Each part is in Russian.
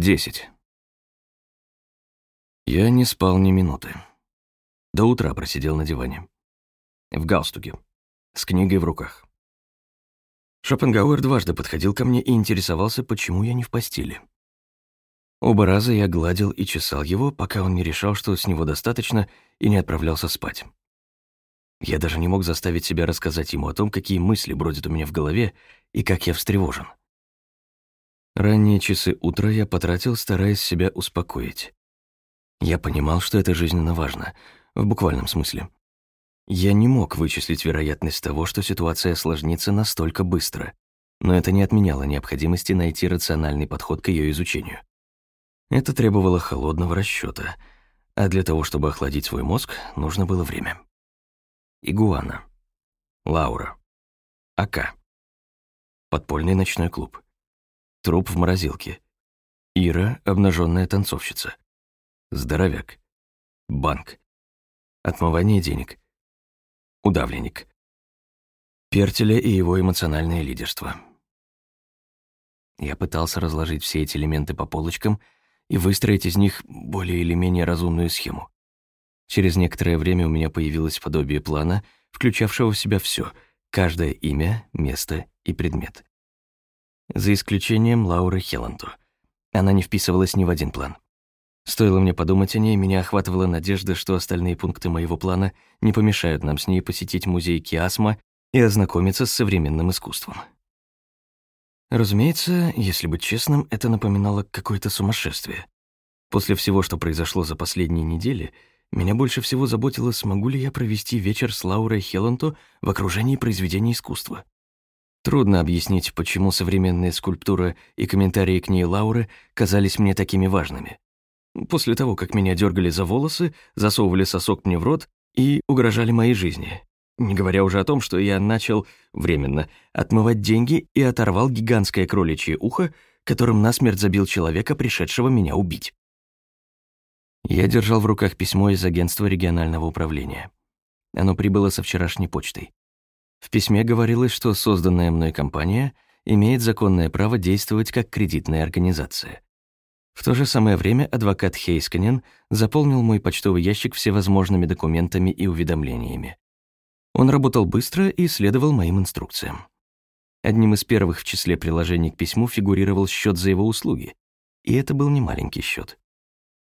Десять. Я не спал ни минуты. До утра просидел на диване. В галстуке. С книгой в руках. Шопенгауэр дважды подходил ко мне и интересовался, почему я не в постели. Оба раза я гладил и чесал его, пока он не решал, что с него достаточно, и не отправлялся спать. Я даже не мог заставить себя рассказать ему о том, какие мысли бродят у меня в голове и как я встревожен. Ранние часы утра я потратил, стараясь себя успокоить. Я понимал, что это жизненно важно, в буквальном смысле. Я не мог вычислить вероятность того, что ситуация осложнится настолько быстро, но это не отменяло необходимости найти рациональный подход к ее изучению. Это требовало холодного расчета, а для того, чтобы охладить свой мозг, нужно было время. Игуана. Лаура. АК. Подпольный ночной клуб. Труп в морозилке. Ира, обнаженная танцовщица. Здоровяк. Банк. Отмывание денег. Удавленник. Пертеля и его эмоциональное лидерство. Я пытался разложить все эти элементы по полочкам — и выстроить из них более или менее разумную схему. Через некоторое время у меня появилось подобие плана, включавшего в себя все, каждое имя, место и предмет. За исключением Лауры Хелланту. Она не вписывалась ни в один план. Стоило мне подумать о ней, меня охватывала надежда, что остальные пункты моего плана не помешают нам с ней посетить музей Киасма и ознакомиться с современным искусством. Разумеется, если быть честным, это напоминало какое-то сумасшествие. После всего, что произошло за последние недели, меня больше всего заботило, смогу ли я провести вечер с Лаурой Хелланто в окружении произведений искусства. Трудно объяснить, почему современная скульптура и комментарии к ней Лауры казались мне такими важными. После того, как меня дергали за волосы, засовывали сосок мне в рот и угрожали моей жизни, не говоря уже о том, что я начал, временно, отмывать деньги и оторвал гигантское кроличье ухо, которым насмерть забил человека, пришедшего меня убить. Я держал в руках письмо из агентства регионального управления. Оно прибыло со вчерашней почтой. В письме говорилось, что созданная мной компания имеет законное право действовать как кредитная организация. В то же самое время адвокат Хейсканен заполнил мой почтовый ящик всевозможными документами и уведомлениями. Он работал быстро и следовал моим инструкциям. Одним из первых в числе приложений к письму фигурировал счет за его услуги, и это был не маленький счет.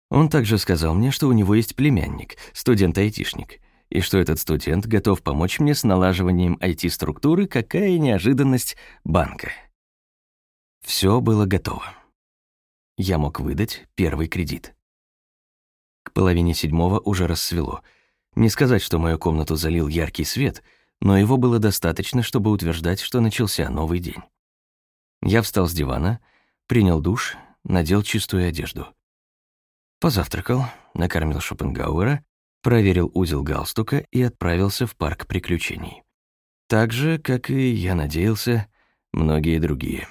Он также сказал мне, что у него есть племянник, студент-айтишник, и что этот студент готов помочь мне с налаживанием IT-структуры, какая неожиданность банка. Все было готово. Я мог выдать первый кредит. К половине седьмого уже рассвело — не сказать, что мою комнату залил яркий свет, но его было достаточно, чтобы утверждать, что начался новый день. Я встал с дивана, принял душ, надел чистую одежду. Позавтракал, накормил Шопенгауэра, проверил узел галстука и отправился в парк приключений. Так же, как и, я надеялся, многие другие.